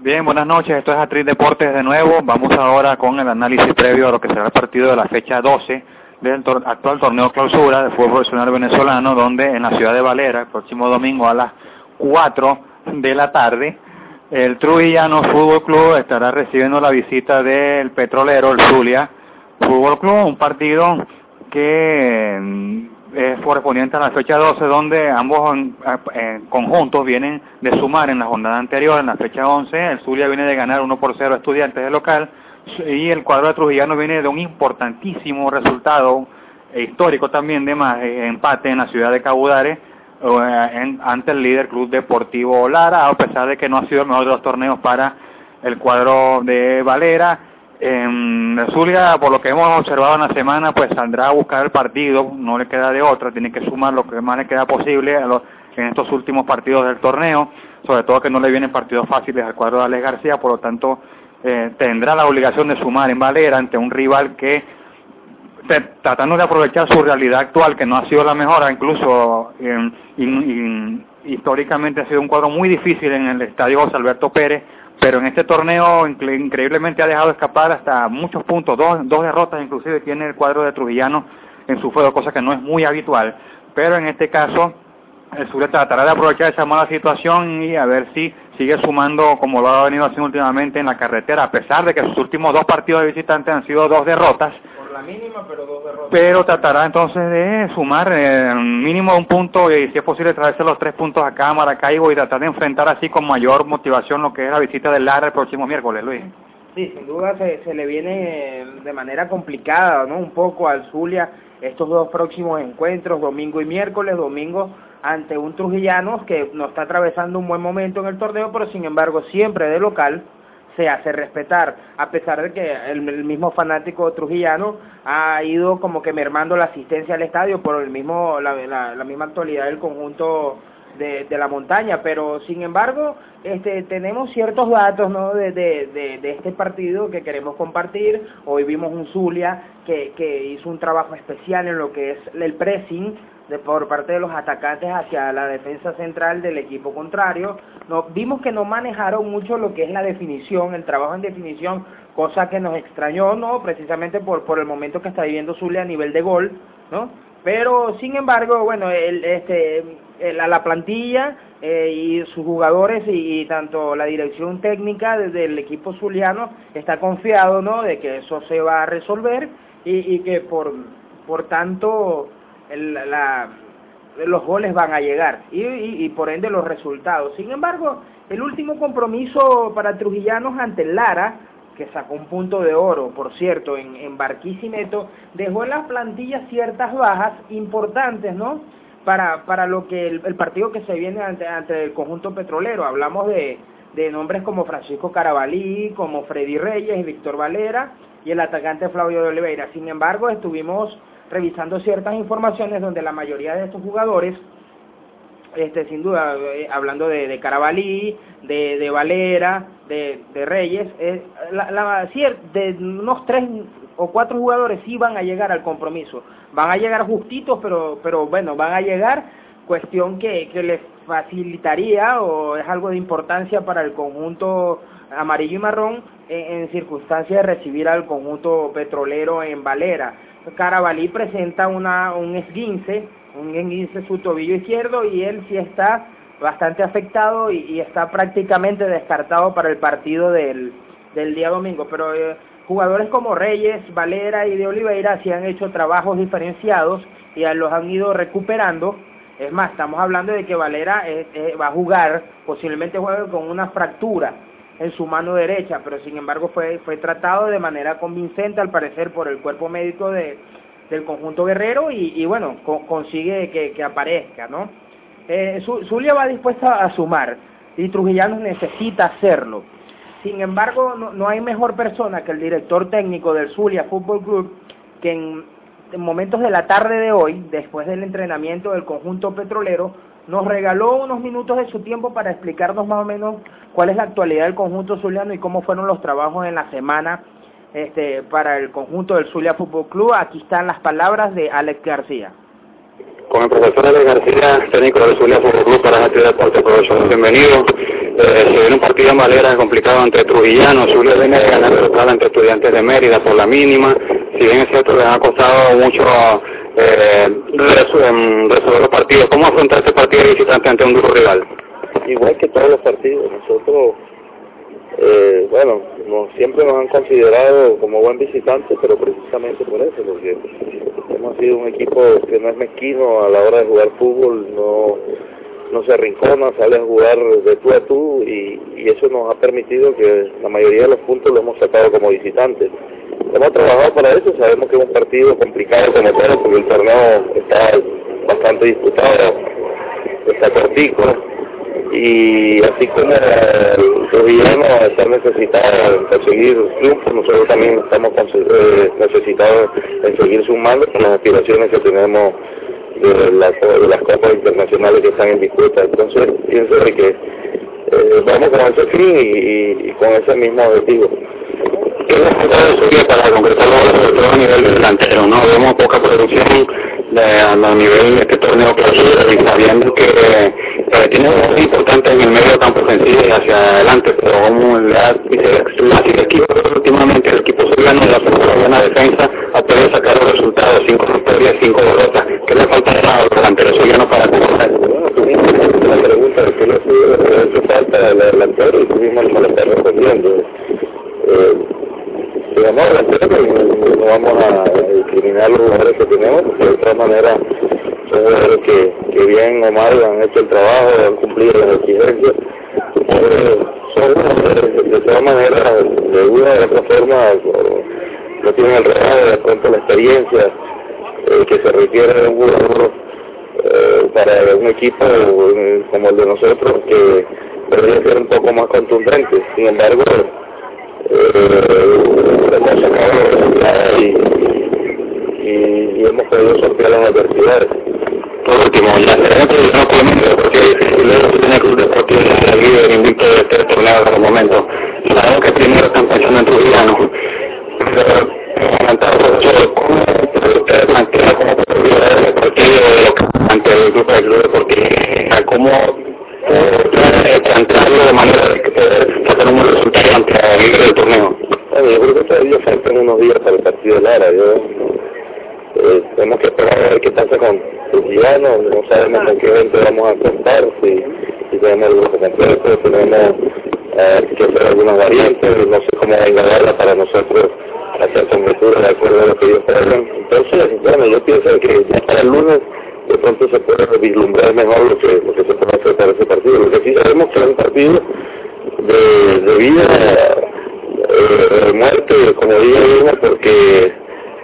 Bien, buenas noches. Esto es Atriz Deportes de nuevo. Vamos ahora con el análisis previo a lo que será el partido de la fecha 12 del actual torneo clausura de fútbol profesional venezolano, donde en la ciudad de Valera, el próximo domingo a las 4 de la tarde, el Trujillano Fútbol Club estará recibiendo la visita del petrolero, el Zulia Fútbol Club, un partido que correspondiente a la fecha 12, donde ambos conjuntos vienen de sumar en la jornada anterior, en la fecha 11, el Zulia viene de ganar 1 por 0 a estudiantes de local, y el cuadro de Trujillano viene de un importantísimo resultado eh, histórico también de más eh, empate en la ciudad de Cabudare eh, ante el líder Club Deportivo Lara, a pesar de que no ha sido el mejor de los torneos para el cuadro de Valera. En Zulia, por lo que hemos observado en la semana, pues saldrá a buscar el partido, no le queda de otra, tiene que sumar lo que más le queda posible en estos últimos partidos del torneo, sobre todo que no le vienen partidos fáciles al cuadro de Alex García, por lo tanto eh, tendrá la obligación de sumar en Valera ante un rival que tratando de aprovechar su realidad actual, que no ha sido la mejor, incluso históricamente ha sido un cuadro muy difícil en el estadio José Alberto Pérez, pero en este torneo increíblemente ha dejado escapar hasta muchos puntos, dos, dos derrotas inclusive tiene el cuadro de Trujillano en su juego, cosa que no es muy habitual, pero en este caso el Sur tratará de aprovechar esa mala situación y a ver si sigue sumando como lo ha venido haciendo últimamente en la carretera, a pesar de que sus últimos dos partidos de visitante han sido dos derrotas. La mínima, pero dos derrotas. Pero tratará entonces de sumar eh, mínimo un punto y si es posible traerse los tres puntos acá a Maracaibo y tratar de enfrentar así con mayor motivación lo que es la visita del Lara el próximo miércoles, Luis. Sí, sin duda se, se le viene de manera complicada, ¿no? Un poco al Zulia estos dos próximos encuentros, domingo y miércoles, domingo ante un Trujillano que no está atravesando un buen momento en el torneo, pero sin embargo siempre de local se hace respetar, a pesar de que el, mismo fanático trujillano ha ido como que mermando la asistencia al estadio por el mismo la, la, misma actualidad del conjunto de, de, la montaña, pero sin embargo este, tenemos ciertos datos ¿no? de, de, de, este partido que queremos compartir. Hoy vimos un Zulia que, que hizo un trabajo especial en lo que es el pressing, de, por parte de los atacantes hacia la defensa central del equipo contrario. No, vimos que no manejaron mucho lo que es la definición, el trabajo en definición, cosa que nos extrañó, ¿no? Precisamente por, por el momento que está viviendo Zulia a nivel de gol, ¿no? Pero, sin embargo, bueno, el, este, la, la plantilla eh, y sus jugadores y, tanto la dirección técnica del equipo zuliano está confiado, ¿no? De que eso se va a resolver y, y que por, por tanto el, la, los goles van a llegar y, y, por ende los resultados. Sin embargo, el último compromiso para Trujillanos ante Lara, que sacó un punto de oro, por cierto, en, en Barquisimeto, dejó en las plantillas ciertas bajas importantes, ¿no? Para, para lo que el, partido que se viene ante, ante el conjunto petrolero. Hablamos de, de nombres como Francisco Carabalí, como Freddy Reyes, y Víctor Valera y el atacante Flavio de Oliveira. Sin embargo, estuvimos revisando ciertas informaciones donde la mayoría de estos jugadores, este, sin duda, eh, hablando de, de Carabalí, de, Valera, de, Reyes, eh, la, la, de unos tres o cuatro jugadores sí van a llegar al compromiso. Van a llegar justitos, pero, pero bueno, van a llegar, cuestión que, que les facilitaría o es algo de importancia para el conjunto amarillo y marrón en, en circunstancia de recibir al conjunto petrolero en Valera. Carabalí presenta un esguince, un esguince su tobillo izquierdo y él sí está bastante afectado y, está prácticamente descartado para el partido del, del día domingo. Pero eh, jugadores como Reyes, Valera y de Oliveira sí han hecho trabajos diferenciados y los han ido recuperando. Es más, estamos hablando de que Valera eh, va a jugar, posiblemente juegue con una fractura en su mano derecha, pero sin embargo fue, fue tratado de manera convincente al parecer por el cuerpo médico de, del conjunto guerrero y, y bueno, co consigue que, que, aparezca, ¿no? Eh, Zulia va dispuesta a sumar y Trujillanos necesita hacerlo. Sin embargo, no, no hay mejor persona que el director técnico del Zulia Fútbol Club que en momentos de la tarde de hoy, después del entrenamiento del conjunto petrolero, nos regaló unos minutos de su tiempo para explicarnos más o menos cuál es la actualidad del conjunto zuliano y cómo fueron los trabajos en la semana este, para el conjunto del Zulia Fútbol Club. Aquí están las palabras de Alex García. Con el profesor Alex García, técnico del Zulia Fútbol Club para la actividad deporte, profesor, bienvenido. Eh, se viene un partido en Valera complicado ante Trujillano, Zulia viene de ganar el local ante Estudiantes de Mérida por la mínima, si bien es cierto les ha costado mucho eh, resolver los partidos, ¿cómo afrontar este partido visitante ante un duro rival? Igual que todos los partidos, nosotros eh, bueno, siempre nos han considerado como buen visitante, pero precisamente por eso, porque hemos sido un equipo que no es mezquino a la hora de jugar fútbol, no, no se arrincona, sale a jugar de tú a tú y, y eso nos ha permitido que la mayoría de los puntos lo hemos sacado como visitantes. Hemos trabajado para eso, sabemos que es un partido complicado como porque el torneo está bastante disputado, está cortico y así como el gobierno está necesitado en conseguir triunfos, nosotros también estamos eh, necesitados en seguir sumando con las aspiraciones que tenemos de las, copas internacionales que están en disputa. Entonces, pienso que eh, vamos con ese fin y, con ese mismo objetivo. ¿Qué es para concretarlo sobre todo a nivel delantero? ¿no? Vemos poca producción de, a nivel de este torneo clausura y sabiendo que eh, tiene un rol importante en el medio campo ofensivo y hacia adelante, pero como la, el equipo últimamente el equipo soriano de la buena defensa ha podido sacar los resultados, cinco victorias, cinco derrotas. ¿Qué le falta a los delanteros sorianos para comenzar? La pregunta es que no hace falta el delantero y mismo lo estás respondiendo. Eh, no, vamos a discriminar los jugadores que tenemos, porque de todas maneras son jugadores que, que bien o mal han hecho el trabajo, han cumplido las exigencias. Eh, de todas maneras, de una u otra forma, no tienen el regalo, de pronto la experiencia eh, que se requiere de un jugador eh, para un equipo como el de nosotros, que debería ser un poco más contundente. Sin embargo, y, y, y hemos podido sortear las adversidades. Por último, ya dentro de no comento porque luego tiene Club Deportivo de la líder invicto de este torneo en el momento. Sabemos que primero están pensando en Trujillano. Pero comentar sobre cómo ustedes plantean como prioridad el partido ante el grupo de Club Deportivo, cómo eh, plantearlo de manera de que sacar un resultado ante el del torneo. Bueno, yo creo que todavía faltan unos días para el partido de Lara. Yo, eh, tenemos que esperar a ver qué pasa con Trujillano, no sabemos en qué evento vamos a enfrentar, si, si tenemos el grupo completo, tenemos eh, que hacer algunas variantes, no sé cómo engañarla para nosotros hacer conjeturas de acuerdo a lo que ellos traigan. Entonces, bueno, yo pienso que ya para el lunes de pronto se puede vislumbrar mejor lo que, lo que se puede hacer para ese partido. Lo que sí sabemos que es un partido de, de vida, eh, de muerte, como digo yo, porque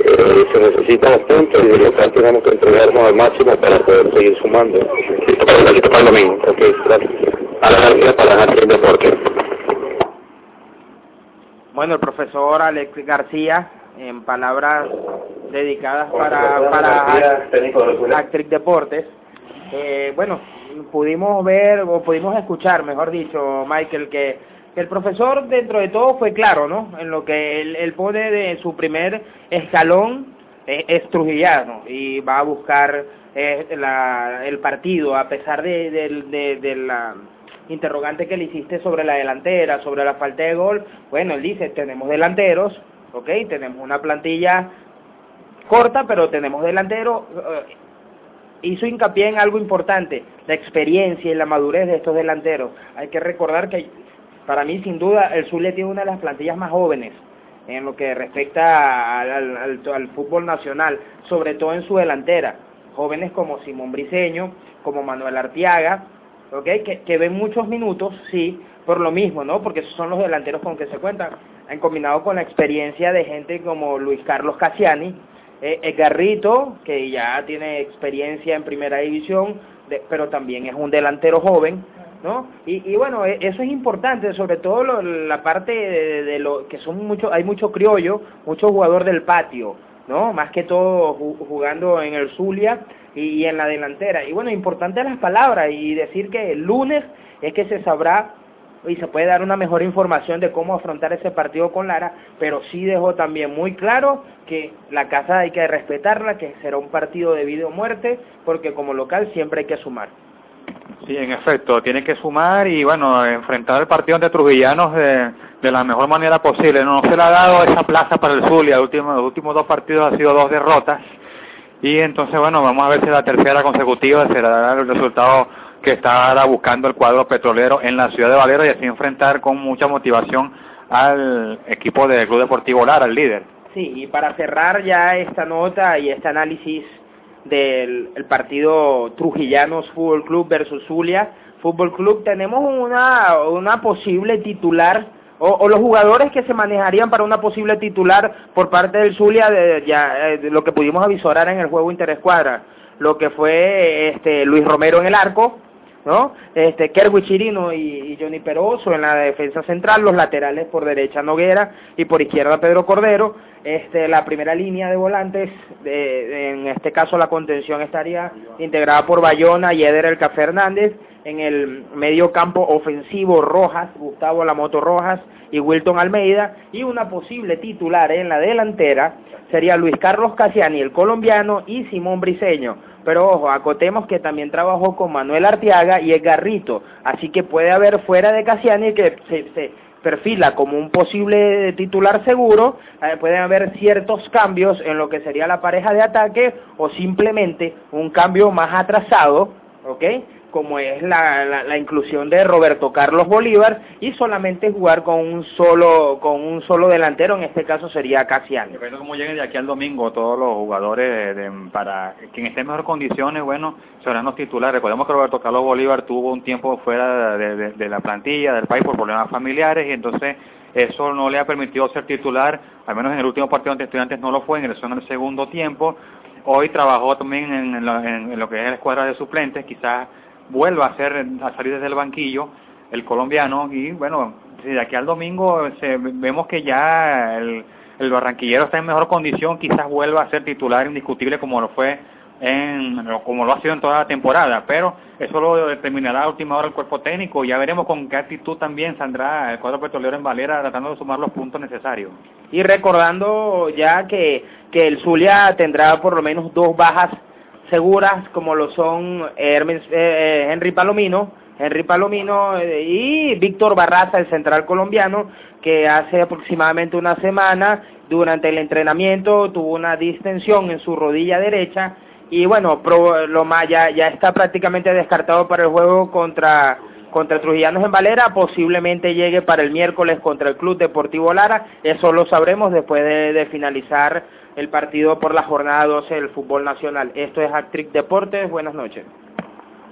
eh, se necesitan los puntos y de local tenemos que entregarnos al máximo para poder seguir sumando. Listo para, para el domingo. Ok, gracias. A la para el deporte. Bueno, el profesor Alex García, en palabras dedicadas para, para Actric Deportes, eh, bueno, pudimos ver o pudimos escuchar, mejor dicho, Michael, que, que el profesor dentro de todo fue claro, ¿no? En lo que él, él pone de su primer escalón eh, es trujillano y va a buscar eh, la, el partido a pesar de, de, de, de la interrogante que le hiciste sobre la delantera, sobre la falta de gol, bueno, él dice, tenemos delanteros, ok, tenemos una plantilla corta, pero tenemos delanteros, eh, hizo hincapié en algo importante, la experiencia y la madurez de estos delanteros. Hay que recordar que para mí, sin duda, el Zulia tiene una de las plantillas más jóvenes en lo que respecta al, fútbol nacional, sobre todo en su delantera. Jóvenes como Simón Briceño, como Manuel Artiaga, ¿okay? que, que ven muchos minutos, sí, por lo mismo, ¿no? Porque esos son los delanteros con que se cuentan, en combinado con la experiencia de gente como Luis Carlos Cassiani, eh, Edgarrito, que ya tiene experiencia en primera división, pero también es un delantero joven, ¿no? Y, y bueno, e, eso es importante, sobre todo la parte de, de, lo que son mucho, hay mucho criollo, mucho jugador del patio, ¿no? Más que todo jugando en el Zulia y, y en la delantera. Y bueno, importante las palabras y decir que el lunes es que se sabrá y se puede dar una mejor información de cómo afrontar ese partido con Lara, pero sí dejó también muy claro que la casa hay que respetarla, que será un partido de vida o muerte, porque como local siempre hay que sumar. Sí, en efecto, tiene que sumar y bueno, enfrentar el partido ante Trujillanos de, de la mejor manera posible. No, se le ha dado esa plaza para el Zulia, últimos, los últimos dos partidos han sido dos derrotas y entonces bueno, vamos a ver si la tercera consecutiva será el resultado que está buscando el cuadro petrolero en la ciudad de Valero y así enfrentar con mucha motivación al equipo del Club Deportivo Lara, al líder. Sí, y para cerrar ya esta nota y este análisis del partido Trujillanos Fútbol Club versus Zulia Fútbol Club, tenemos una, una posible titular o, los jugadores que se manejarían para una posible titular por parte del Zulia, de, ya, eh, lo que pudimos avisorar en el juego interescuadra, lo que fue este Luis Romero en el arco, ¿no? Este, Kerwin Chirino y, Johnny Peroso en la defensa central, los laterales por derecha Noguera y por izquierda Pedro Cordero, este, la primera línea de volantes, de, en este caso la contención estaría integrada por Bayona y Eder El Café en el medio campo ofensivo Rojas, Gustavo Lamoto Rojas y Wilton Almeida, y una posible titular en la delantera sería Luis Carlos Casiani, el colombiano, y Simón Briseño. Pero ojo, acotemos que también trabajó con Manuel Arteaga y Edgarrito, así que puede haber fuera de Casiani que se, perfila como un posible titular seguro, eh, pueden haber ciertos cambios en lo que sería la pareja de ataque o simplemente un cambio más atrasado. Como es la, la, la, inclusión de Roberto Carlos Bolívar y solamente jugar con un solo con un solo delantero, en este caso sería Casiano. Depende cómo lleguen de aquí al domingo todos los jugadores para quien esté en mejores condiciones, bueno, serán los titulares. Recordemos que Roberto Carlos Bolívar tuvo un tiempo fuera de, la plantilla del país por problemas familiares y entonces eso no le ha permitido ser titular, al menos en el último partido ante estudiantes no lo fue, en el segundo tiempo. Hoy trabajó también en lo que es la escuadra de suplentes, quizás vuelva a, hacer, a salir desde el banquillo el colombiano y bueno, de aquí al domingo se, vemos que ya el, el barranquillero está en mejor condición, quizás vuelva a ser titular indiscutible como lo fue en, como lo ha sido en toda la temporada, pero eso lo determinará a última hora el cuerpo técnico, ya veremos con qué actitud también saldrá el cuadro petrolero en Valera tratando de sumar los puntos necesarios. Y recordando ya que, que el Zulia tendrá por lo menos dos bajas seguras como lo son Hermes, eh, Henry Palomino, Henry Palomino eh, y Víctor Barraza, el central colombiano, que hace aproximadamente una semana durante el entrenamiento tuvo una distensión en su rodilla derecha y bueno, pro, lo más ya, ya está prácticamente descartado para el juego contra contra Trujillanos en Valera, posiblemente llegue para el miércoles contra el Club Deportivo Lara, eso lo sabremos después de, de finalizar el partido por la jornada 12 del fútbol nacional. Esto es Actric Deportes, buenas noches.